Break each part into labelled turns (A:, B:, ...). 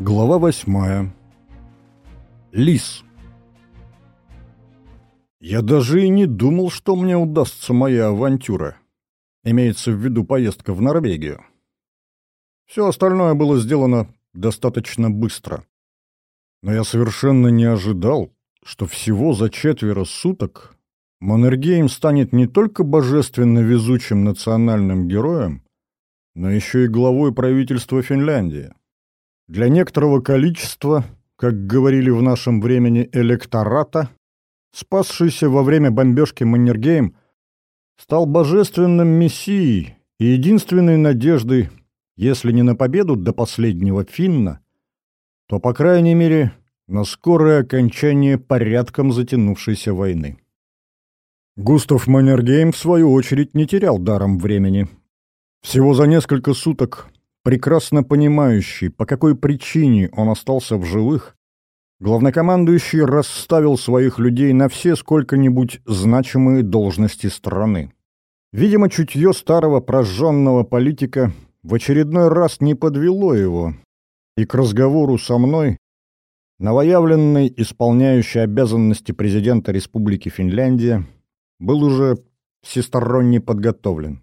A: Глава восьмая. Лис. Я даже и не думал, что мне удастся моя авантюра. Имеется в виду поездка в Норвегию. Все остальное было сделано достаточно быстро. Но я совершенно не ожидал, что всего за четверо суток Маннергейм станет не только божественно везучим национальным героем, но еще и главой правительства Финляндии. Для некоторого количества, как говорили в нашем времени, электората, спасшийся во время бомбежки Маннергейм стал божественным мессией и единственной надеждой, если не на победу до последнего финна, то, по крайней мере, на скорое окончание порядком затянувшейся войны. Густав Маннергейм, в свою очередь, не терял даром времени. Всего за несколько суток, прекрасно понимающий, по какой причине он остался в живых, главнокомандующий расставил своих людей на все сколько-нибудь значимые должности страны. Видимо, чутье старого прожженного политика в очередной раз не подвело его, и к разговору со мной новоявленный исполняющий обязанности президента Республики Финляндия был уже всесторонне подготовлен.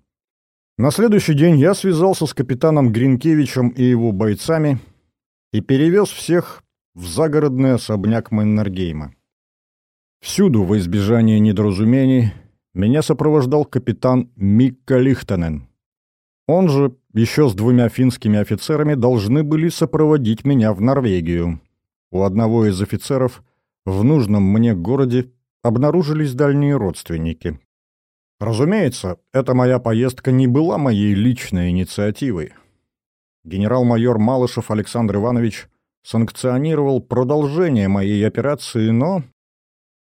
A: На следующий день я связался с капитаном Гринкевичем и его бойцами и перевез всех в загородный особняк Маннергейма. Всюду, во избежание недоразумений, меня сопровождал капитан Микка Лихтенен. Он же еще с двумя финскими офицерами должны были сопроводить меня в Норвегию. У одного из офицеров в нужном мне городе обнаружились дальние родственники. Разумеется, эта моя поездка не была моей личной инициативой. Генерал-майор Малышев Александр Иванович санкционировал продолжение моей операции, но,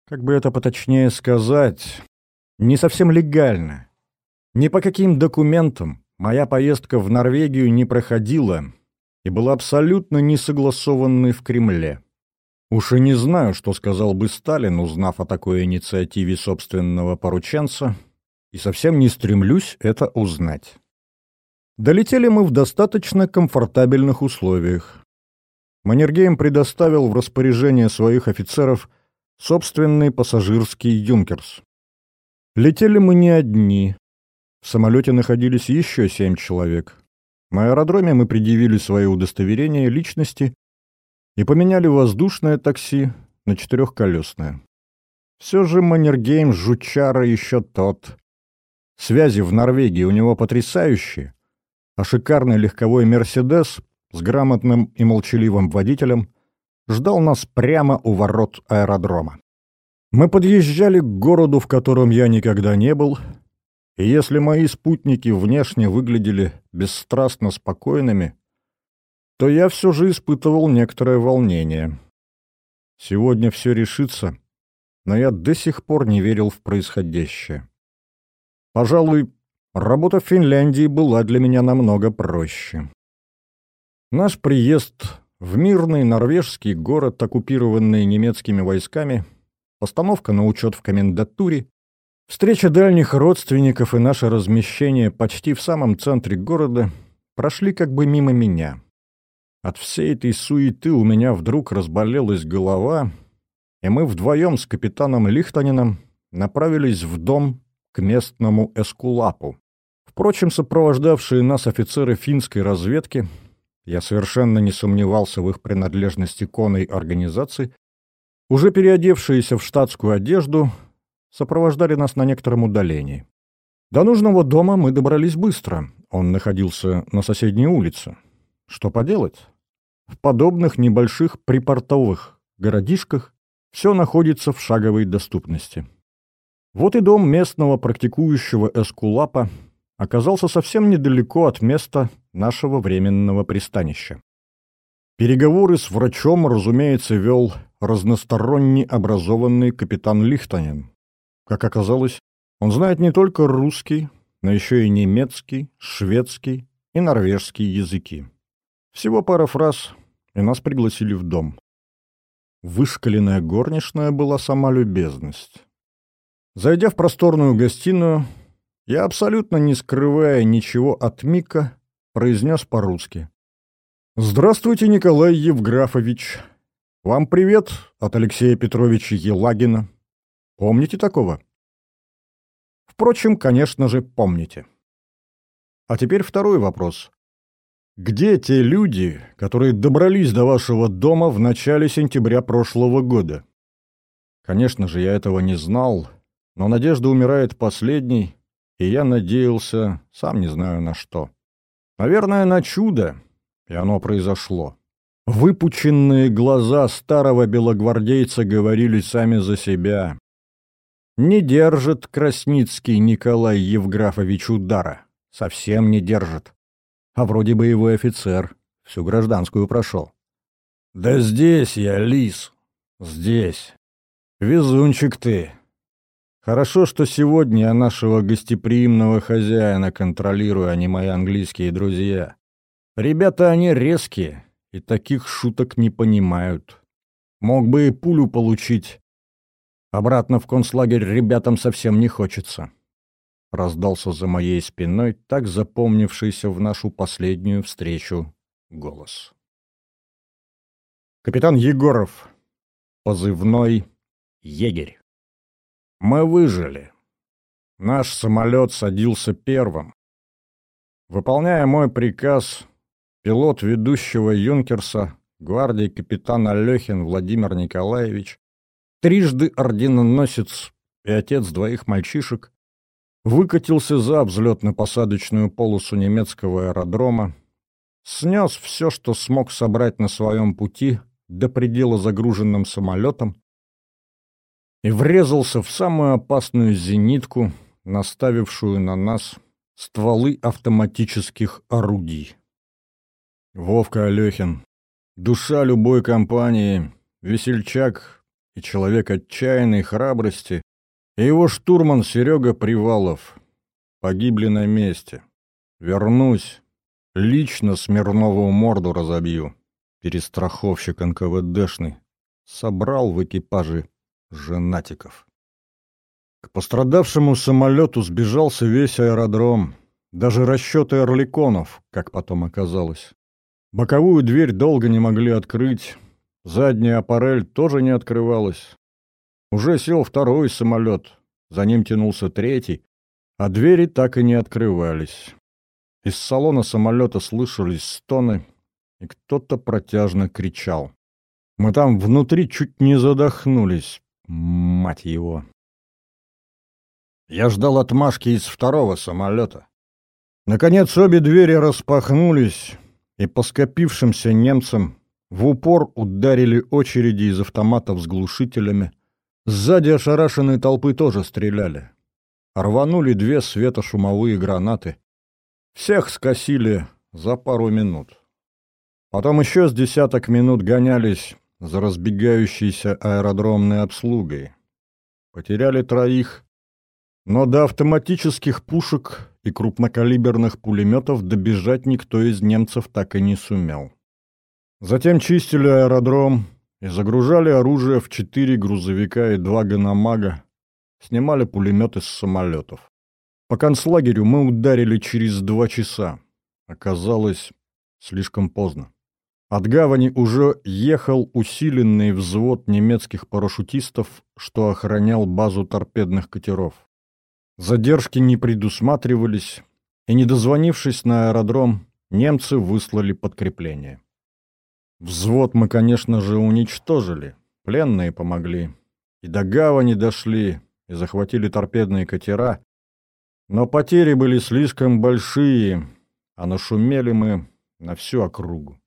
A: как бы это поточнее сказать, не совсем легально. Ни по каким документам моя поездка в Норвегию не проходила и была абсолютно не согласованной в Кремле. Уж и не знаю, что сказал бы Сталин, узнав о такой инициативе собственного порученца, и совсем не стремлюсь это узнать. Долетели мы в достаточно комфортабельных условиях. Маннергейм предоставил в распоряжение своих офицеров собственный пассажирский «Юнкерс». Летели мы не одни. В самолете находились еще семь человек. На аэродроме мы предъявили свои удостоверения личности и поменяли воздушное такси на четырехколесное. Все же Маннергейм жучара еще тот. Связи в Норвегии у него потрясающие, а шикарный легковой «Мерседес» с грамотным и молчаливым водителем ждал нас прямо у ворот аэродрома. Мы подъезжали к городу, в котором я никогда не был, и если мои спутники внешне выглядели бесстрастно спокойными, то я все же испытывал некоторое волнение. Сегодня все решится, но я до сих пор не верил в происходящее. Пожалуй, работа в Финляндии была для меня намного проще. Наш приезд в мирный норвежский город, оккупированный немецкими войсками, постановка на учет в комендатуре, встреча дальних родственников и наше размещение почти в самом центре города прошли как бы мимо меня. От всей этой суеты у меня вдруг разболелась голова, и мы вдвоем с капитаном Лихтанином направились в дом к местному эскулапу. Впрочем, сопровождавшие нас офицеры финской разведки, я совершенно не сомневался в их принадлежности конной организации, уже переодевшиеся в штатскую одежду, сопровождали нас на некотором удалении. До нужного дома мы добрались быстро. Он находился на соседней улице. Что поделать? В подобных небольших припортовых городишках все находится в шаговой доступности. Вот и дом местного практикующего эскулапа оказался совсем недалеко от места нашего временного пристанища. Переговоры с врачом, разумеется, вел разносторонне образованный капитан Лихтанин. Как оказалось, он знает не только русский, но еще и немецкий, шведский и норвежский языки. Всего пара фраз, и нас пригласили в дом. Вышкаленная горничная была сама любезность. Зайдя в просторную гостиную, я, абсолютно не скрывая ничего от Мика, произнес по-русски. Здравствуйте, Николай Евграфович. Вам привет от Алексея Петровича Елагина. Помните такого? Впрочем, конечно же, помните. А теперь второй вопрос. Где те люди, которые добрались до вашего дома в начале сентября прошлого года? Конечно же, я этого не знал, но надежда умирает последней, и я надеялся, сам не знаю на что. Наверное, на чудо, и оно произошло. Выпученные глаза старого белогвардейца говорили сами за себя. Не держит Красницкий Николай Евграфович удара. Совсем не держит. А вроде боевой офицер. Всю гражданскую прошел. «Да здесь я, лис. Здесь. Везунчик ты. Хорошо, что сегодня я нашего гостеприимного хозяина контролирую, а не мои английские друзья. Ребята они резкие и таких шуток не понимают. Мог бы и пулю получить. Обратно в концлагерь ребятам совсем не хочется. Раздался за моей спиной так запомнившийся в нашу последнюю встречу голос. Капитан Егоров. Позывной «Егерь». Мы выжили. Наш самолет садился первым. Выполняя мой приказ, пилот ведущего «Юнкерса» гвардии капитан Алехин Владимир Николаевич, трижды орденоносец и отец двоих мальчишек, выкатился за взлетно-посадочную полосу немецкого аэродрома, снес все, что смог собрать на своем пути до предела загруженным самолетом и врезался в самую опасную зенитку, наставившую на нас стволы автоматических орудий. Вовка Алехин. Душа любой компании, весельчак и человек отчаянной храбрости, и его штурман Серега Привалов погибли на месте. Вернусь, лично Смирнову морду разобью. Перестраховщик НКВДшный собрал в экипаже женатиков. К пострадавшему самолету сбежался весь аэродром, даже расчеты орликонов, как потом оказалось. Боковую дверь долго не могли открыть, задняя аппарель тоже не открывалась. Уже сел второй самолет, за ним тянулся третий, а двери так и не открывались. Из салона самолета слышались стоны, и кто-то протяжно кричал. Мы там внутри чуть не задохнулись, мать его. Я ждал отмашки из второго самолета. Наконец обе двери распахнулись, и по скопившимся немцам в упор ударили очереди из автоматов с глушителями. Сзади ошарашенной толпы тоже стреляли. Рванули две светошумовые гранаты. Всех скосили за пару минут. Потом еще с десяток минут гонялись за разбегающейся аэродромной обслугой. Потеряли троих, но до автоматических пушек и крупнокалиберных пулеметов добежать никто из немцев так и не сумел. Затем чистили аэродром и загружали оружие в четыре грузовика и два ганамага, снимали пулеметы с самолетов. По концлагерю мы ударили через два часа. Оказалось, слишком поздно. От гавани уже ехал усиленный взвод немецких парашютистов, что охранял базу торпедных катеров. Задержки не предусматривались, и, не дозвонившись на аэродром, немцы выслали подкрепление. Взвод мы, конечно же, уничтожили, пленные помогли. И до гавани дошли, и захватили торпедные катера, но потери были слишком большие, а нашумели мы на всю округу.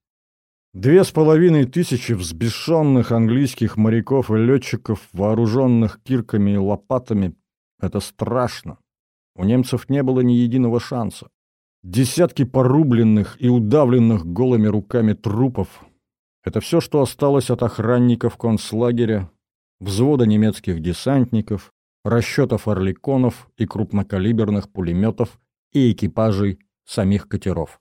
A: Две с половиной тысячи взбешенных английских моряков и летчиков, вооруженных кирками и лопатами, это страшно. У немцев не было ни единого шанса. Десятки порубленных и удавленных голыми руками трупов — это все, что осталось от охранников концлагеря, взвода немецких десантников, расчетов орликонов и крупнокалиберных пулеметов и экипажей самих катеров.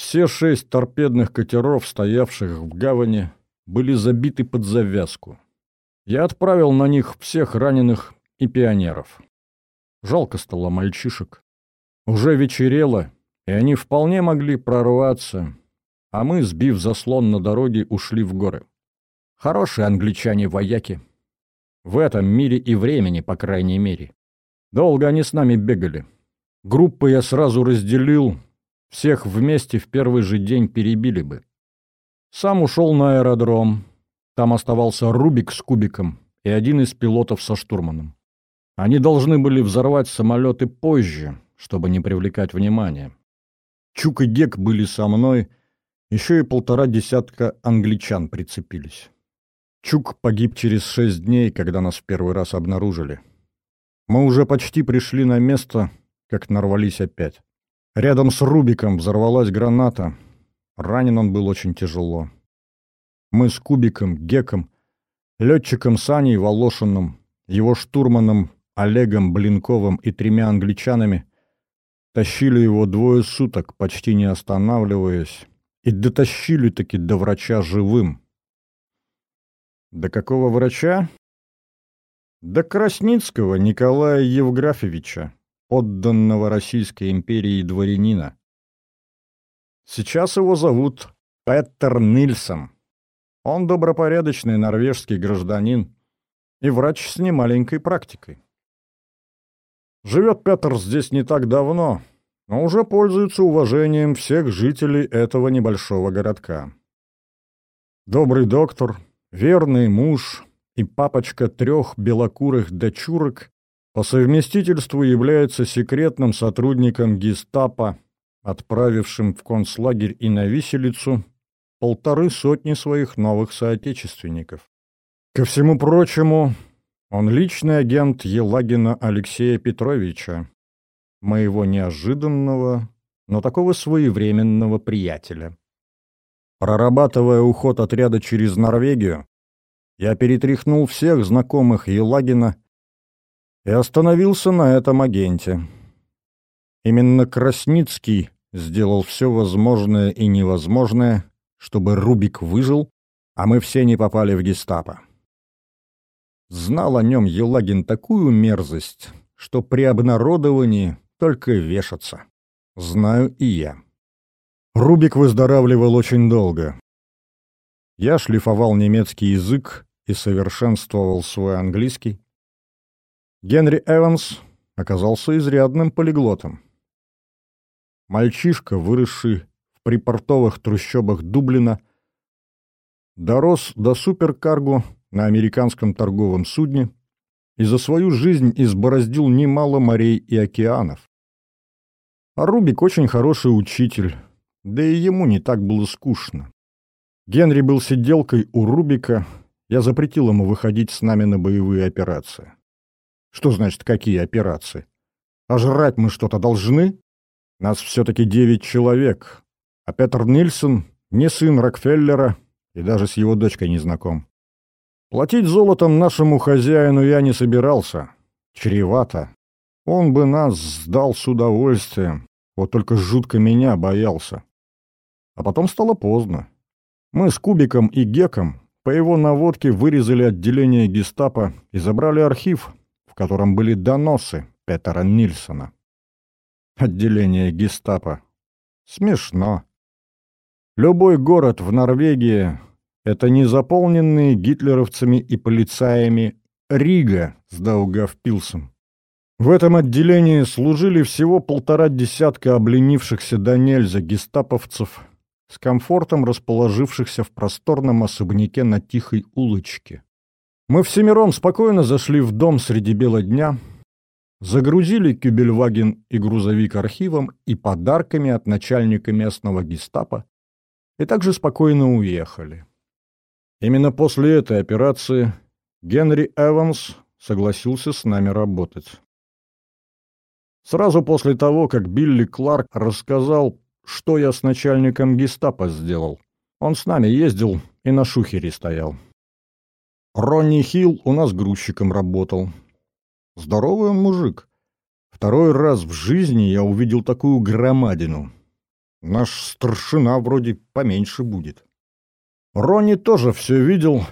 A: Все шесть торпедных катеров, стоявших в гавани, были забиты под завязку. Я отправил на них всех раненых и пионеров. Жалко стало мальчишек. Уже вечерело, и они вполне могли прорваться, а мы, сбив заслон на дороге, ушли в горы. Хорошие англичане-вояки. В этом мире и времени, по крайней мере. Долго они с нами бегали. Группы я сразу разделил, всех вместе в первый же день перебили бы. Сам ушел на аэродром. Там оставался Рубик с Кубиком и один из пилотов со штурманом. Они должны были взорвать самолеты позже, чтобы не привлекать внимания. Чук и Гек были со мной, еще и полтора десятка англичан прицепились. Чук погиб через шесть дней, когда нас в первый раз обнаружили. Мы уже почти пришли на место, как нарвались опять. Рядом с Рубиком взорвалась граната. Ранен он был очень тяжело. Мы с Кубиком, Геком, летчиком Саней Волошиным, его штурманом Олегом Блинковым и тремя англичанами тащили его двое суток, почти не останавливаясь, и дотащили-таки до врача живым. До какого врача? До Красницкого Николая Евграфовича, подданного Российской империи дворянина. Сейчас его зовут Петер Нильсон. Он добропорядочный норвежский гражданин и врач с немаленькой практикой. Живет Петр здесь не так давно, но уже пользуется уважением всех жителей этого небольшого городка. Добрый доктор — верный муж и папочка трех белокурых дочурок по совместительству является секретным сотрудником гестапо, отправившим в концлагерь и на виселицу полторы сотни своих новых соотечественников. Ко всему прочему, он личный агент Елагина Алексея Петровича, моего неожиданного, но такого своевременного приятеля. Прорабатывая уход отряда через Норвегию, я перетряхнул всех знакомых Елагина и остановился на этом агенте. Именно Красницкий сделал все возможное и невозможное, чтобы Рубик выжил, а мы все не попали в гестапо. Знал о нем Елагин такую мерзость, что при обнародовании только вешаться. Знаю и я. Рубик выздоравливал очень долго. Я шлифовал немецкий язык и совершенствовал свой английский. Генри Эванс оказался изрядным полиглотом. Мальчишка, выросший в припортовых трущобах Дублина, дорос до суперкарго на американском торговом судне и за свою жизнь избороздил немало морей и океанов. А Рубик очень хороший учитель, да и ему не так было скучно. Генри был сиделкой у Рубика, я запретил ему выходить с нами на боевые операции. Что значит, какие операции? А жрать мы что-то должны? Нас все-таки девять человек, а Петр Нильсон не сын Рокфеллера и даже с его дочкой не знаком. Платить золотом нашему хозяину я не собирался. Чревато. Он бы нас сдал с удовольствием, вот только жутко меня боялся. А потом стало поздно. Мы с Кубиком и Геком по его наводке вырезали отделение гестапо и забрали архив, котором были доносы Петера Нильсона. Отделение гестапо. Смешно. Любой город в Норвегии — это не заполненные гитлеровцами и полицаями Рига с Даугавпилсом. В этом отделении служили всего полтора десятка обленившихся до нельзя гестаповцев с комфортом расположившихся в просторном особняке на тихой улочке. Мы всемиром спокойно зашли в дом среди бела дня, загрузили Кюбельваген и грузовик архивом и подарками от начальника местного гестапо и также спокойно уехали. Именно после этой операции Генри Эванс согласился с нами работать. Сразу после того, как Билли Кларк рассказал что я с начальником гестапо сделал. Он с нами ездил и на шухере стоял. Ронни Хилл у нас грузчиком работал. Здоровый мужик. Второй раз в жизни я увидел такую громадину. Наш старшина вроде поменьше будет. Ронни тоже все видел,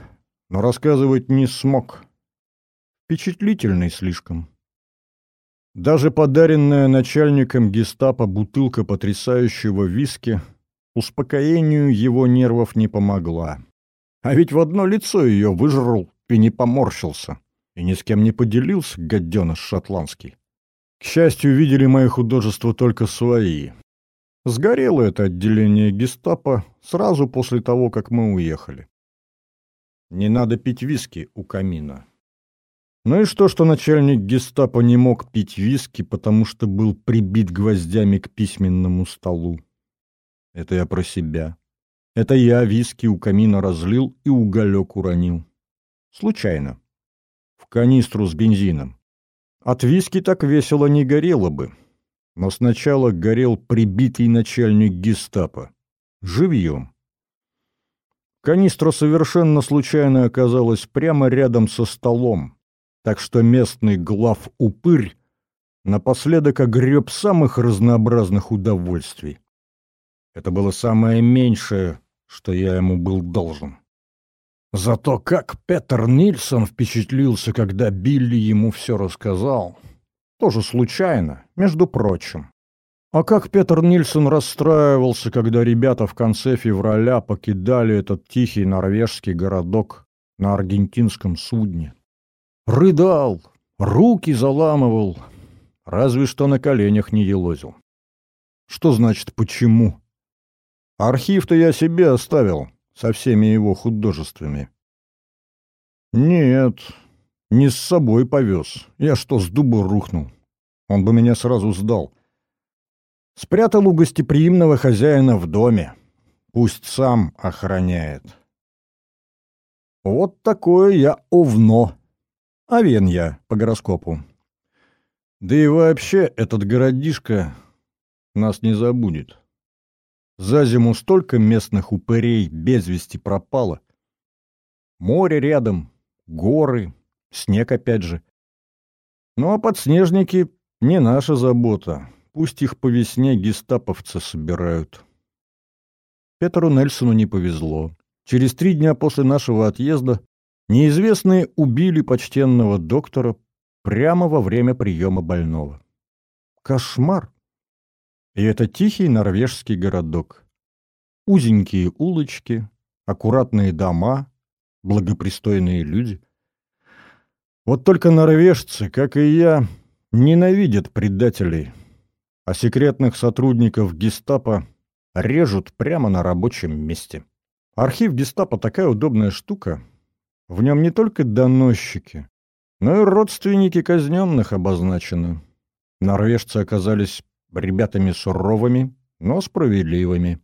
A: но рассказывать не смог. Впечатлительный слишком. Даже подаренная начальником гестапо бутылка потрясающего виски успокоению его нервов не помогла. А ведь в одно лицо ее выжрал и не поморщился, и ни с кем не поделился, гаденыш шотландский. К счастью, видели мои художества только свои. Сгорело это отделение гестапо сразу после того, как мы уехали. Не надо пить виски у камина. Ну и что, что начальник гестапо не мог пить виски, потому что был прибит гвоздями к письменному столу? Это я про себя. Это я виски у камина разлил и уголек уронил. Случайно. В канистру с бензином. От виски так весело не горело бы. Но сначала горел прибитый начальник гестапо. Живьем. Канистра совершенно случайно оказалась прямо рядом со столом, так что местный глав-упырь напоследок огреб самых разнообразных удовольствий. Это было самое меньшее, что я ему был должен. Зато как Петер Нильсон впечатлился, когда Билли ему все рассказал. Тоже случайно, между прочим. А как Петр Нильсон расстраивался, когда ребята в конце февраля покидали этот тихий норвежский городок на аргентинском судне. Рыдал, руки заламывал, разве что на коленях не елозил. Что значит «почему»? Архив-то я себе оставил, со всеми его художествами. Нет, не с собой повез. Я что, с дуба рухнул? Он бы меня сразу сдал. Спрятал у гостеприимного хозяина в доме. Пусть сам охраняет. Вот такое я овно. Овен я по гороскопу. Да и вообще этот городишко нас не забудет. За зиму столько местных упырей без вести пропало. Море рядом, горы, снег опять же. Ну а подснежники — не наша забота. Пусть их по весне гестаповцы собирают. Петру Нельсону не повезло. Через три дня после нашего отъезда неизвестные убили почтенного доктора прямо во время приема больного. Кошмар! И это тихий норвежский городок. Узенькие улочки, аккуратные дома, благопристойные люди. Вот только норвежцы, как и я, ненавидят предателей, а секретных сотрудников гестапо режут прямо на рабочем месте. Архив гестапо такая удобная штука. В нем не только доносчики, но и родственники казненных обозначены. Норвежцы оказались ребятами суровыми, но справедливыми.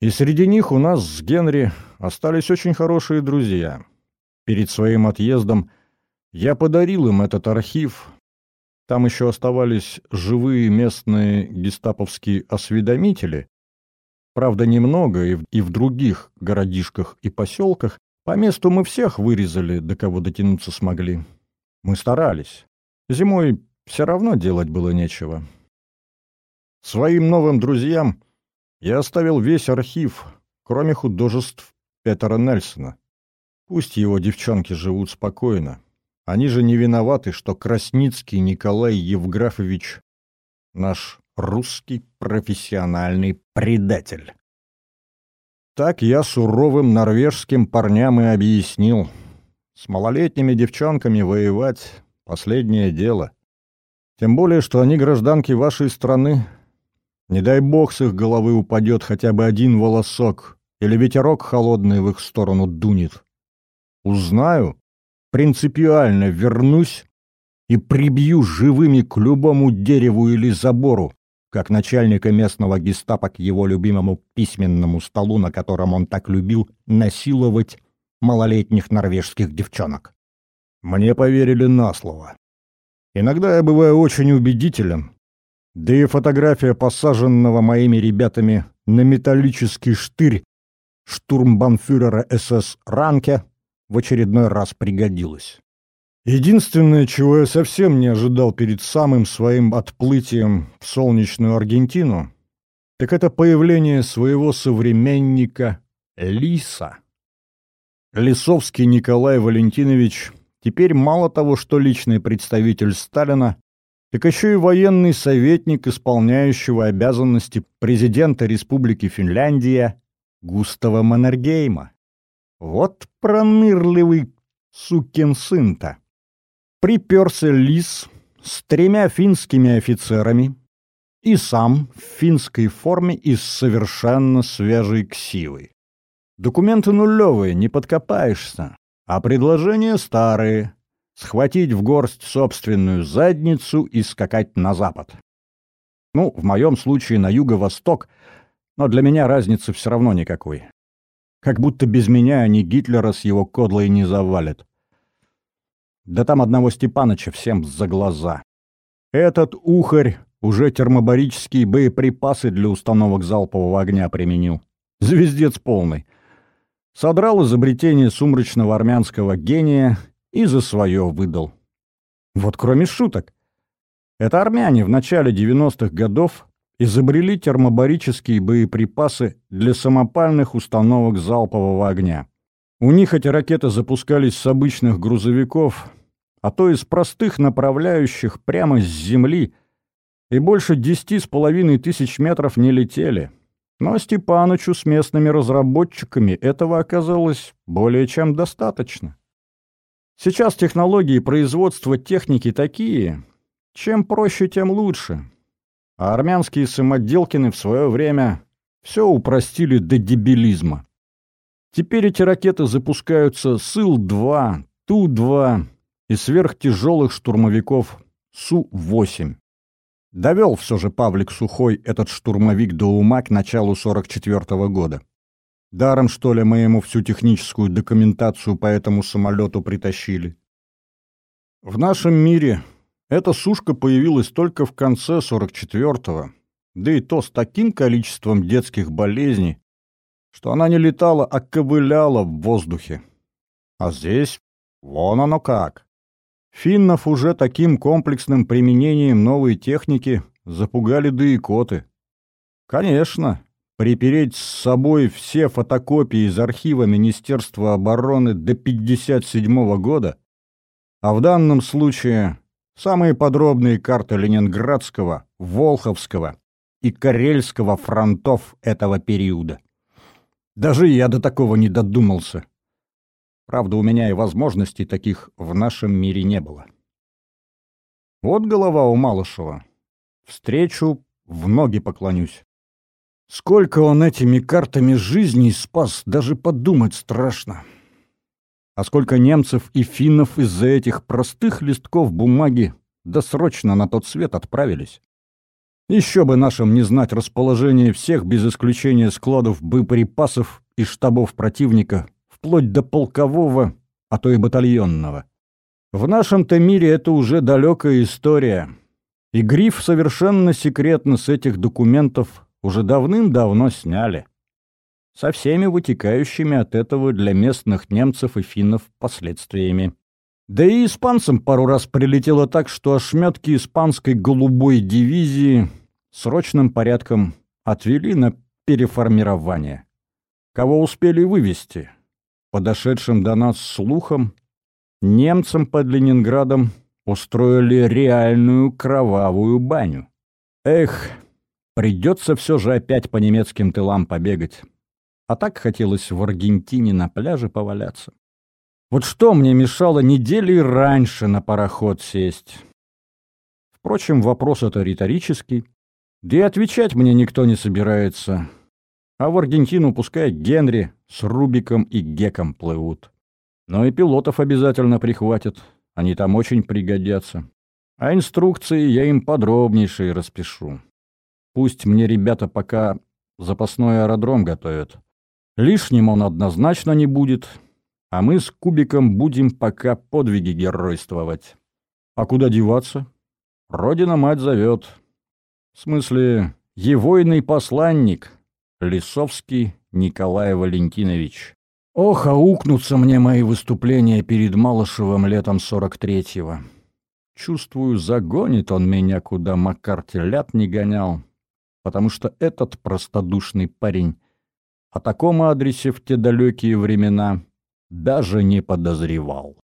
A: И среди них у нас с Генри остались очень хорошие друзья. Перед своим отъездом я подарил им этот архив. Там еще оставались живые местные гестаповские осведомители. Правда, немного, и в, и в других городишках и поселках. По месту мы всех вырезали, до кого дотянуться смогли. Мы старались. Зимой все равно делать было нечего. Своим новым друзьям я оставил весь архив, кроме художеств Петера Нельсона. Пусть его девчонки живут спокойно. Они же не виноваты, что Красницкий Николай Евграфович — наш русский профессиональный предатель. Так я суровым норвежским парням и объяснил. С малолетними девчонками воевать — последнее дело. Тем более, что они гражданки вашей страны, не дай бог с их головы упадет хотя бы один волосок, или ветерок холодный в их сторону дунет. Узнаю, принципиально вернусь и прибью живыми к любому дереву или забору, как начальника местного гестапо к его любимому письменному столу, на котором он так любил насиловать малолетних норвежских девчонок. Мне поверили на слово. Иногда я бываю очень убедителен, да и фотография посаженного моими ребятами на металлический штырь штурмбанфюрера СС Ранке в очередной раз пригодилась. Единственное, чего я совсем не ожидал перед самым своим отплытием в солнечную Аргентину, так это появление своего современника Лиса. Лисовский Николай Валентинович теперь мало того, что личный представитель Сталина, так еще и военный советник исполняющего обязанности президента Республики Финляндия Густава Маннергейма. Вот пронырливый сукин сын-то. Приперся лис с тремя финскими офицерами и сам в финской форме и с совершенно свежей ксивой. Документы нулевые, не подкопаешься, а предложения старые — схватить в горсть собственную задницу и скакать на запад. Ну, в моем случае на юго-восток, но для меня разницы все равно никакой. Как будто без меня они Гитлера с его кодлой не завалят. Да там одного Степаныча всем за глаза. Этот ухарь уже термобарические боеприпасы для установок залпового огня применил. Звездец полный. Содрал изобретение сумрачного армянского гения и за свое выдал. Вот кроме шуток. Это армяне в начале 90-х годов изобрели термобарические боеприпасы для самопальных установок залпового огня. У них эти ракеты запускались с обычных грузовиков, а то из простых направляющих прямо с земли, и больше десяти с половиной тысяч метров не летели. Но Степанычу с местными разработчиками этого оказалось более чем достаточно. Сейчас технологии производства техники такие, чем проще, тем лучше. А армянские самоделкины в свое время все упростили до дебилизма. Теперь эти ракеты запускаются с Ил-2, Ту-2 и сверхтяжелых штурмовиков Су-8. Довел все же Павлик Сухой этот штурмовик до ума к началу 44 -го года. Даром, что ли, мы ему всю техническую документацию по этому самолету притащили. В нашем мире эта сушка появилась только в конце 44-го, да и то с таким количеством детских болезней, что она не летала, а ковыляла в воздухе. А здесь вон оно как. Финнов уже таким комплексным применением новой техники запугали да и коты. Конечно, припереть с собой все фотокопии из архива Министерства обороны до 57 -го года, а в данном случае Самые подробные карты Ленинградского, Волховского и Карельского фронтов этого периода. Даже я до такого не додумался. Правда, у меня и возможностей таких в нашем мире не было. Вот голова у Малышева. Встречу, в ноги поклонюсь. Сколько он этими картами жизней спас, даже подумать страшно. А сколько немцев и финнов из-за этих простых листков бумаги досрочно на тот свет отправились. Еще бы нашим не знать расположение всех без исключения складов боеприпасов и штабов противника, вплоть до полкового, а то и батальонного. В нашем-то мире это уже далекая история. И гриф совершенно секретно с этих документов уже давным-давно сняли со всеми вытекающими от этого для местных немцев и финнов последствиями. Да и испанцам пару раз прилетело так, что ошметки испанской голубой дивизии срочным порядком отвели на переформирование. Кого успели вывести? Подошедшим до нас слухом, немцам под Ленинградом устроили реальную кровавую баню. Эх, придется все же опять по немецким тылам побегать. А так хотелось в Аргентине на пляже поваляться. Вот что мне мешало недели раньше на пароход сесть? Впрочем, вопрос это риторический. Да и отвечать мне никто не собирается. А в Аргентину пускай Генри с Рубиком и Геком плывут. Но и пилотов обязательно прихватят. Они там очень пригодятся. А инструкции я им подробнейшие распишу. Пусть мне ребята пока запасной аэродром готовят. Лишним он однозначно не будет, а мы с Кубиком будем пока подвиги геройствовать. А куда деваться? Родина-мать зовет. В смысле, егойный посланник, Лисовский Николай Валентинович. Ох, аукнутся мне мои выступления перед Малышевым летом сорок третьего. Чувствую, загонит он меня, куда Макар телят не гонял, потому что этот простодушный парень о таком адресе в те далекие времена даже не подозревал.